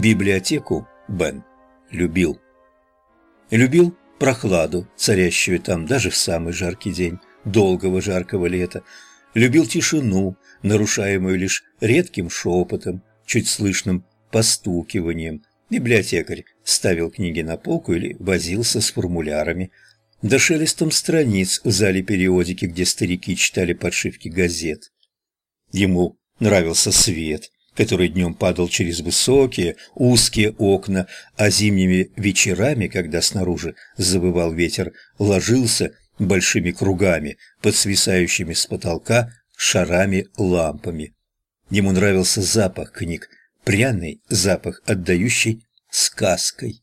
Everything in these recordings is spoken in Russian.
Библиотеку Бен любил. Любил прохладу, царящую там даже в самый жаркий день долгого жаркого лета. Любил тишину, нарушаемую лишь редким шепотом, чуть слышным постукиванием. Библиотекарь ставил книги на полку или возился с формулярами. Да шелестом страниц в зале периодики, где старики читали подшивки газет. Ему нравился свет, который днем падал через высокие, узкие окна, а зимними вечерами, когда снаружи забывал ветер, ложился большими кругами, под свисающими с потолка шарами-лампами. Ему нравился запах книг, пряный запах, отдающий сказкой.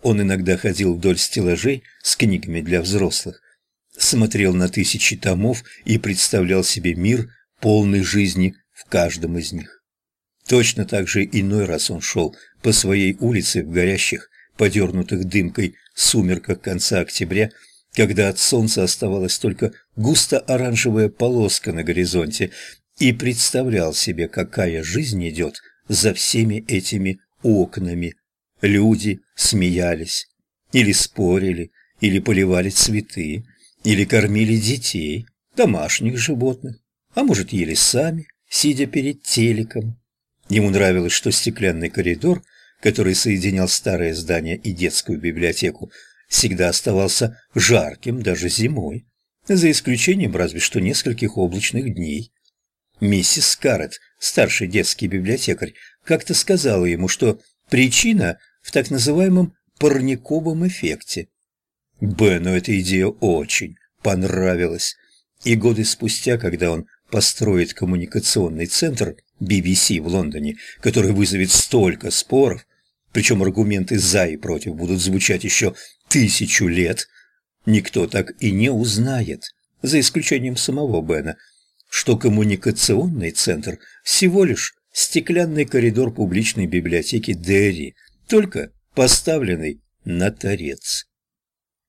Он иногда ходил вдоль стеллажей с книгами для взрослых, смотрел на тысячи томов и представлял себе мир, полный жизни в каждом из них. Точно так же иной раз он шел по своей улице в горящих, подернутых дымкой сумерках конца октября, когда от солнца оставалась только густо-оранжевая полоска на горизонте, и представлял себе, какая жизнь идет за всеми этими окнами. Люди смеялись, или спорили, или поливали цветы, или кормили детей, домашних животных, а может, ели сами, сидя перед телеком. Ему нравилось, что стеклянный коридор, который соединял старое здание и детскую библиотеку, всегда оставался жарким даже зимой, за исключением разве что нескольких облачных дней. Миссис Скарретт, старший детский библиотекарь, как-то сказала ему, что причина в так называемом парниковом эффекте. Бену эта идея очень понравилась, и годы спустя, когда он построит коммуникационный центр BBC в Лондоне, который вызовет столько споров, причем аргументы «за» и «против» будут звучать еще тысячу лет, никто так и не узнает, за исключением самого Бена, что коммуникационный центр всего лишь стеклянный коридор публичной библиотеки Дерри, только поставленный на торец.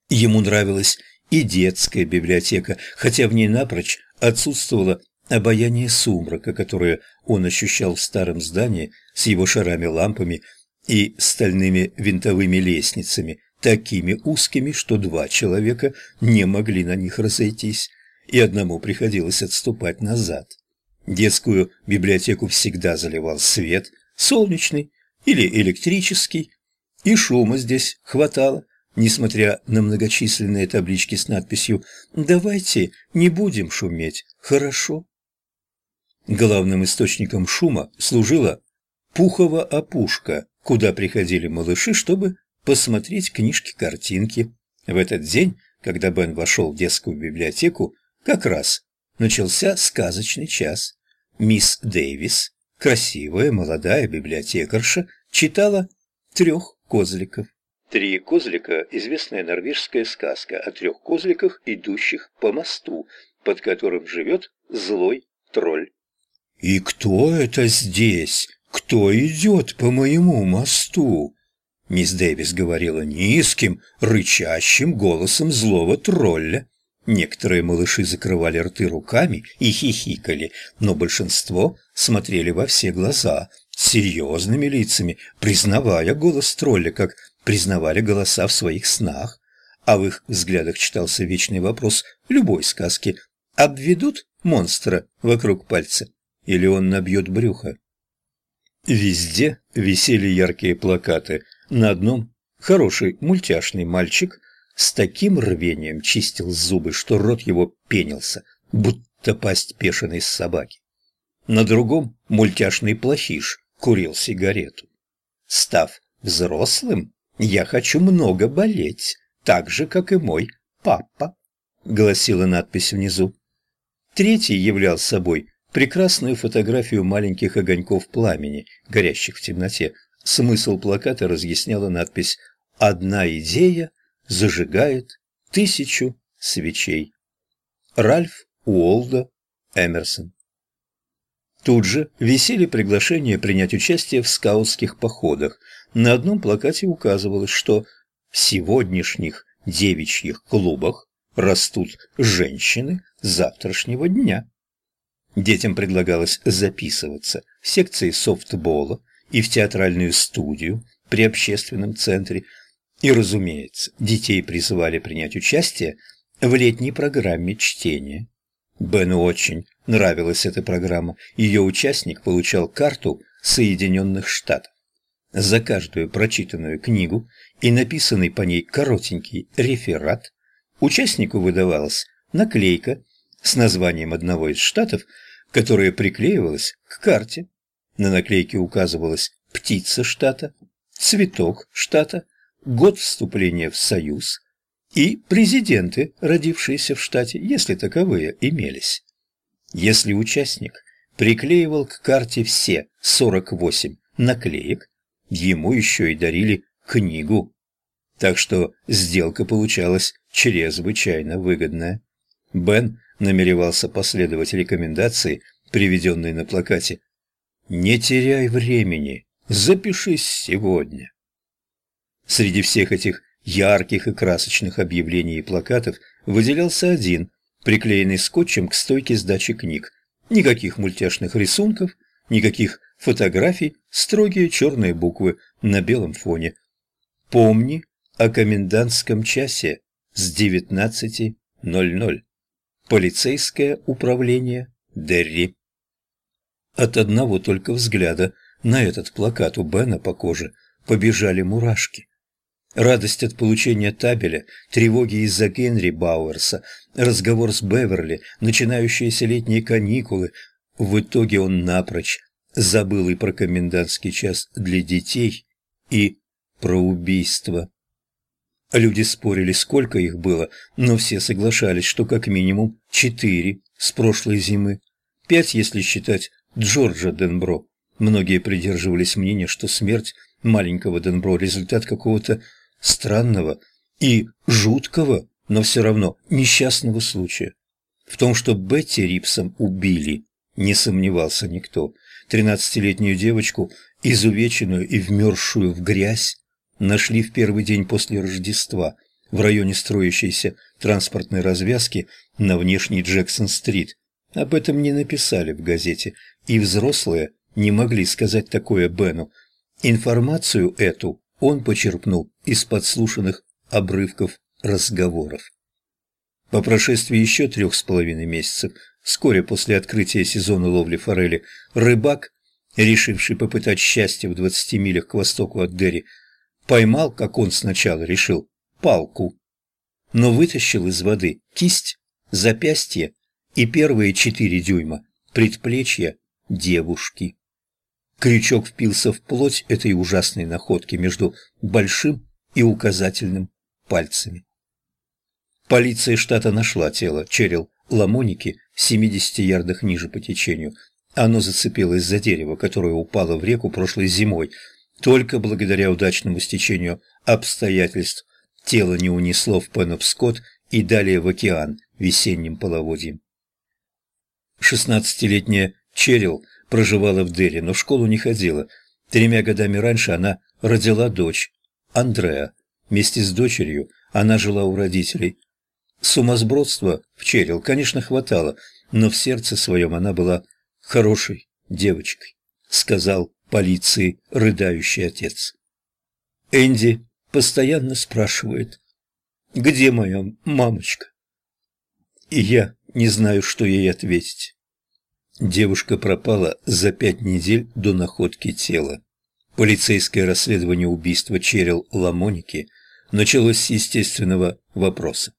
Ему нравилась и детская библиотека, хотя в ней напрочь отсутствовало обаяние сумрака, которое он ощущал в старом здании с его шарами-лампами и стальными винтовыми лестницами, такими узкими, что два человека не могли на них разойтись, и одному приходилось отступать назад. Детскую библиотеку всегда заливал свет, солнечный или электрический, и шума здесь хватало, несмотря на многочисленные таблички с надписью «Давайте не будем шуметь, хорошо?» Главным источником шума служила пухова опушка, куда приходили малыши, чтобы посмотреть книжки-картинки. В этот день, когда Бен вошел в детскую библиотеку, как раз начался сказочный час. Мисс Дэвис, красивая молодая библиотекарша, читала трех козликов. Три козлика – известная норвежская сказка о трех козликах, идущих по мосту, под которым живет злой тролль. «И кто это здесь? Кто идет по моему мосту?» Мисс Дэвис говорила низким, рычащим голосом злого тролля. Некоторые малыши закрывали рты руками и хихикали, но большинство смотрели во все глаза, серьезными лицами, признавая голос тролля, как признавали голоса в своих снах. А в их взглядах читался вечный вопрос любой сказки. Обведут монстра вокруг пальца или он набьет брюхо. Везде висели яркие плакаты. На одном хороший мультяшный мальчик с таким рвением чистил зубы, что рот его пенился, будто пасть пешеной собаки. На другом мультяшный плохиш курил сигарету. Став взрослым, я хочу много болеть, так же, как и мой папа, гласила надпись внизу. Третий являл собой прекрасную фотографию маленьких огоньков пламени, горящих в темноте. Смысл плаката разъясняла надпись «Одна идея зажигает тысячу свечей». Ральф Уолда Эмерсон Тут же висели приглашения принять участие в скаутских походах. На одном плакате указывалось, что в сегодняшних девичьих клубах растут женщины завтрашнего дня. Детям предлагалось записываться в секции софтбола и в театральную студию при общественном центре. И, разумеется, детей призывали принять участие в летней программе чтения. Бену очень нравилась эта программа. Ее участник получал карту Соединенных Штатов. За каждую прочитанную книгу и написанный по ней коротенький реферат участнику выдавалась наклейка с названием одного из штатов, которая приклеивалась к карте. На наклейке указывалась птица штата, цветок штата, год вступления в Союз и президенты, родившиеся в штате, если таковые имелись. Если участник приклеивал к карте все 48 наклеек, ему еще и дарили книгу. Так что сделка получалась чрезвычайно выгодная. Бен намеревался последовать рекомендации, приведенной на плакате. «Не теряй времени, запишись сегодня». Среди всех этих ярких и красочных объявлений и плакатов выделялся один, приклеенный скотчем к стойке сдачи книг. Никаких мультяшных рисунков, никаких фотографий, строгие черные буквы на белом фоне. «Помни о комендантском часе с 19.00. Полицейское управление Дерри». От одного только взгляда на этот плакат у Бена по коже побежали мурашки. Радость от получения табеля, тревоги из-за Генри Бауэрса, разговор с Беверли, начинающиеся летние каникулы. В итоге он напрочь забыл и про комендантский час для детей, и про убийство. Люди спорили, сколько их было, но все соглашались, что как минимум четыре с прошлой зимы. Пять, если считать Джорджа Денбро. Многие придерживались мнения, что смерть маленького Денбро – результат какого-то странного и жуткого, но все равно несчастного случая. В том, что Бетти Рипсом убили, не сомневался никто. Тринадцатилетнюю девочку, изувеченную и вмерзшую в грязь, нашли в первый день после Рождества в районе строящейся транспортной развязки на внешней Джексон-стрит. Об этом не написали в газете, и взрослые не могли сказать такое Бену. Информацию эту он почерпнул из подслушанных обрывков разговоров. По прошествии еще трех с половиной месяцев, вскоре после открытия сезона ловли форели, рыбак, решивший попытать счастье в двадцати милях к востоку от Дерри, поймал, как он сначала решил, палку, но вытащил из воды кисть, запястье и первые четыре дюйма предплечья девушки. Крючок впился в плоть этой ужасной находки между большим и указательным пальцами. Полиция штата нашла тело Черил Ламоники в 70 ярдах ниже по течению. Оно зацепилось за дерево, которое упало в реку прошлой зимой. Только благодаря удачному стечению обстоятельств тело не унесло в Пенопскот и далее в океан весенним половодьем. Шестнадцатилетняя Черил проживала в Дели, но в школу не ходила. Тремя годами раньше она родила дочь, Андреа. Вместе с дочерью она жила у родителей. Сумасбродства в Черил, конечно, хватало, но в сердце своем она была хорошей девочкой, сказал полиции рыдающий отец. Энди постоянно спрашивает, где моя мамочка? И я не знаю, что ей ответить. Девушка пропала за пять недель до находки тела. Полицейское расследование убийства Черил Ламоники началось с естественного вопроса.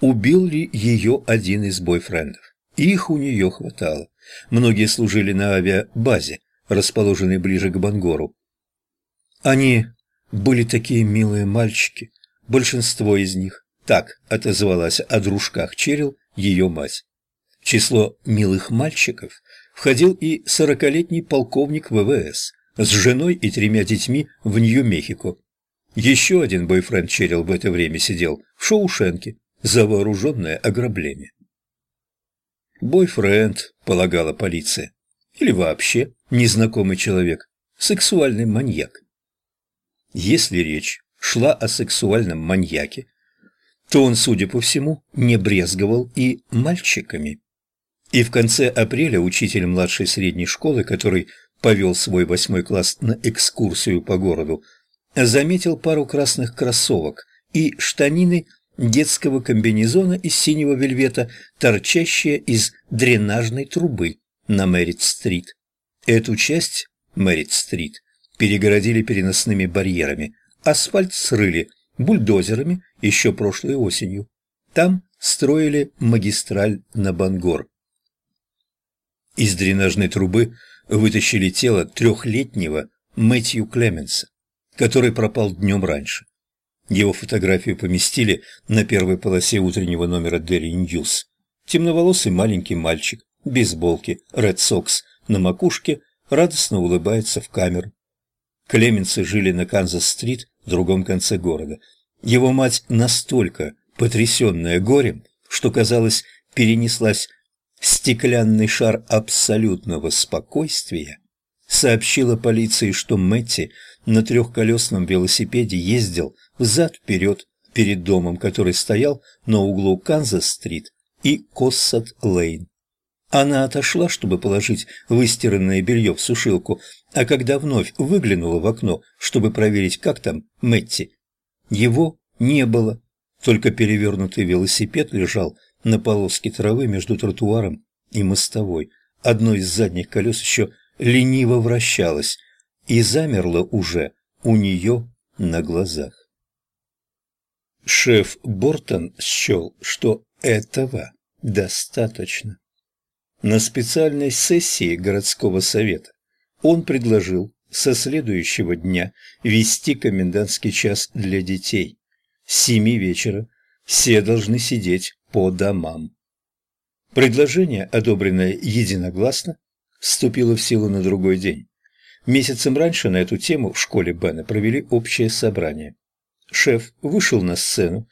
Убил ли ее один из бойфрендов? Их у нее хватало. Многие служили на авиабазе, расположенной ближе к Бангору. Они были такие милые мальчики, большинство из них. Так отозвалась о дружках Черил ее мать. В число милых мальчиков входил и сорокалетний полковник ВВС с женой и тремя детьми в Нью-Мехико. Еще один бойфренд Черил в это время сидел в Шоушенке за вооруженное ограбление. Бойфренд, полагала полиция, или вообще незнакомый человек, сексуальный маньяк. Если речь шла о сексуальном маньяке, то он, судя по всему, не брезговал и мальчиками. И в конце апреля учитель младшей средней школы, который повел свой восьмой класс на экскурсию по городу, заметил пару красных кроссовок и штанины детского комбинезона из синего вельвета, торчащие из дренажной трубы на Меррит-стрит. Эту часть Меррит-стрит перегородили переносными барьерами, асфальт срыли бульдозерами еще прошлой осенью. Там строили магистраль на Бангор. Из дренажной трубы вытащили тело трехлетнего Мэтью Клеменса, который пропал днем раньше. Его фотографию поместили на первой полосе утреннего номера Дерри Ньюс. Темноволосый маленький мальчик, бейсболки, Ред Сокс на макушке, радостно улыбается в камеру. Клеменсы жили на Канзас-стрит в другом конце города. Его мать настолько потрясенная горем, что, казалось, перенеслась в стеклянный шар абсолютного спокойствия, сообщила полиции, что Мэтти на трехколесном велосипеде ездил взад-вперед перед домом, который стоял на углу Канзас-стрит и Коссат-лейн. Она отошла, чтобы положить выстиранное белье в сушилку, а когда вновь выглянула в окно, чтобы проверить, как там Мэтти, его не было. Только перевернутый велосипед лежал на полоске травы между тротуаром и мостовой. Одно из задних колес еще лениво вращалось и замерло уже у нее на глазах. Шеф Бортон счел, что этого достаточно. На специальной сессии городского совета он предложил со следующего дня вести комендантский час для детей. С семи вечера все должны сидеть по домам. Предложение, одобренное единогласно, вступило в силу на другой день. Месяцем раньше на эту тему в школе Бена провели общее собрание. Шеф вышел на сцену,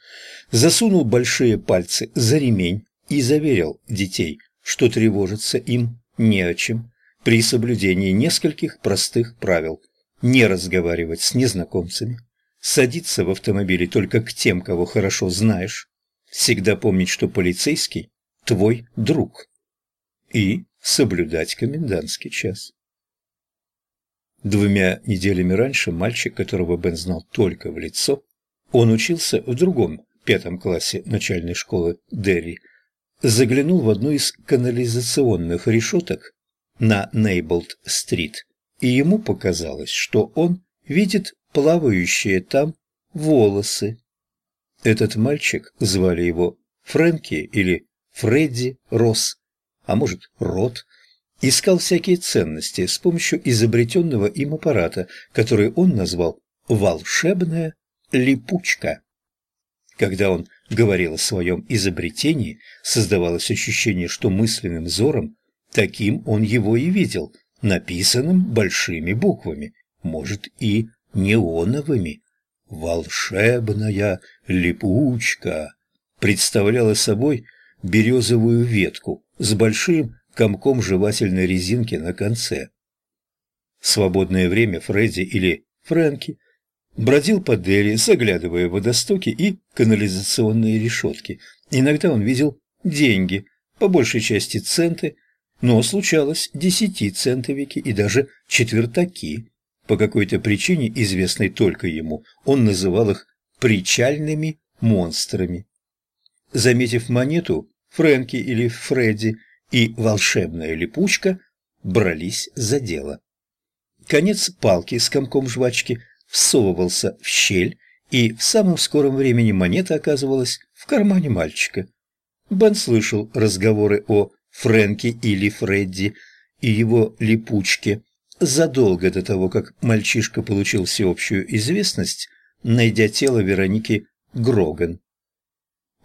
засунул большие пальцы за ремень и заверил детей, что тревожиться им не о чем при соблюдении нескольких простых правил. Не разговаривать с незнакомцами, садиться в автомобиле только к тем, кого хорошо знаешь, всегда помнить, что полицейский – твой друг, и соблюдать комендантский час. Двумя неделями раньше мальчик, которого Бен знал только в лицо, он учился в другом пятом классе начальной школы Дерри – заглянул в одну из канализационных решеток на Нейблд-стрит, и ему показалось, что он видит плавающие там волосы. Этот мальчик, звали его Фрэнки или Фредди Росс, а может Рот, искал всякие ценности с помощью изобретенного им аппарата, который он назвал «волшебная липучка». Когда он говорил о своем изобретении, создавалось ощущение, что мысленным взором таким он его и видел, написанным большими буквами, может и неоновыми. «Волшебная липучка» представляла собой березовую ветку с большим комком жевательной резинки на конце. В свободное время Фредди или Фрэнки бродил по Дели, заглядывая в водостоки и канализационные решетки. Иногда он видел деньги, по большей части центы, но случалось десятицентовики и даже четвертаки. По какой-то причине, известной только ему, он называл их причальными монстрами. Заметив монету, Фрэнки или Фредди и волшебная липучка брались за дело. Конец палки с комком жвачки – всовывался в щель, и в самом скором времени монета оказывалась в кармане мальчика. Бен слышал разговоры о Фрэнке или Фредди и его липучке задолго до того, как мальчишка получил всеобщую известность, найдя тело Вероники Гроган.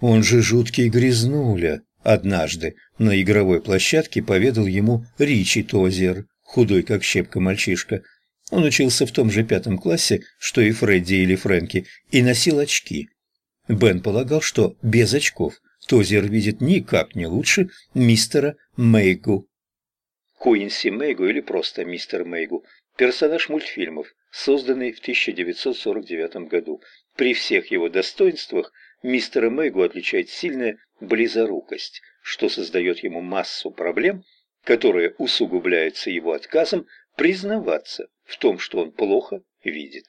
Он же жуткий грязнуля. Однажды на игровой площадке поведал ему Ричи Тозер, худой как щепка мальчишка, он учился в том же пятом классе, что и Фредди или Фрэнки, и носил очки. Бен полагал, что без очков Тозер видит никак не лучше мистера Мейгу. Куинси Мейгу или просто мистер Мейгу – персонаж мультфильмов, созданный в 1949 году. При всех его достоинствах мистера Мейгу отличает сильная близорукость, что создает ему массу проблем, которые усугубляются его отказом признаваться в том, что он плохо видит.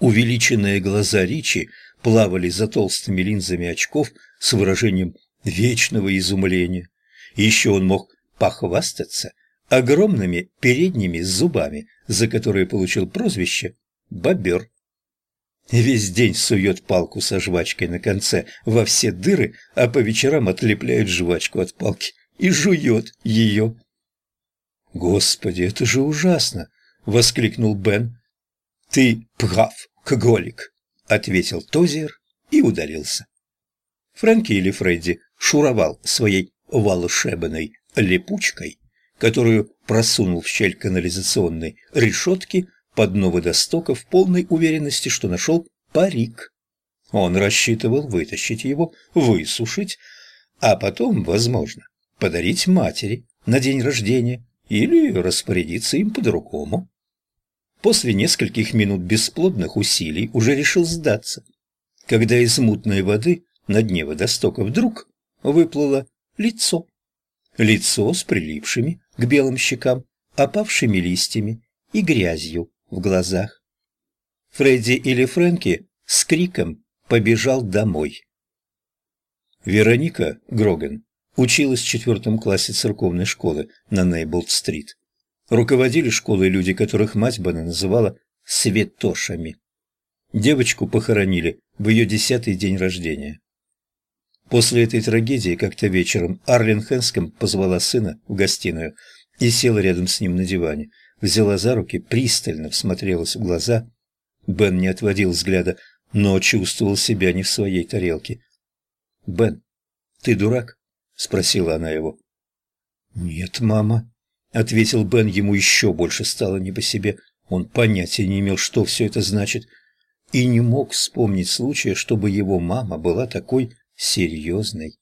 Увеличенные глаза Ричи плавали за толстыми линзами очков с выражением вечного изумления. Еще он мог похвастаться огромными передними зубами, за которые получил прозвище «бобер». Весь день сует палку со жвачкой на конце во все дыры, а по вечерам отлепляет жвачку от палки и жует ее. «Господи, это же ужасно!» — воскликнул Бен. «Ты прав, кголик», — ответил Тозер и удалился. Фрэнки или Фредди шуровал своей волшебной липучкой, которую просунул в щель канализационной решетки под дно водостока в полной уверенности, что нашел парик. Он рассчитывал вытащить его, высушить, а потом, возможно, подарить матери на день рождения или распорядиться им по-другому. После нескольких минут бесплодных усилий уже решил сдаться, когда из мутной воды на дне водостока вдруг выплыло лицо. Лицо с прилипшими к белым щекам, опавшими листьями и грязью в глазах. Фредди или Фрэнки с криком побежал домой. Вероника Гроган училась в четвертом классе церковной школы на Нейблд-стрит. Руководили школой люди, которых мать Бена называла «святошами». Девочку похоронили в ее десятый день рождения. После этой трагедии как-то вечером Арлен Хэнском позвала сына в гостиную и села рядом с ним на диване, взяла за руки, пристально всмотрелась в глаза. Бен не отводил взгляда, но чувствовал себя не в своей тарелке. «Бен, ты дурак?» — спросила она его. «Нет, мама», — ответил Бен, ему еще больше стало не по себе. Он понятия не имел, что все это значит, и не мог вспомнить случая, чтобы его мама была такой серьезной.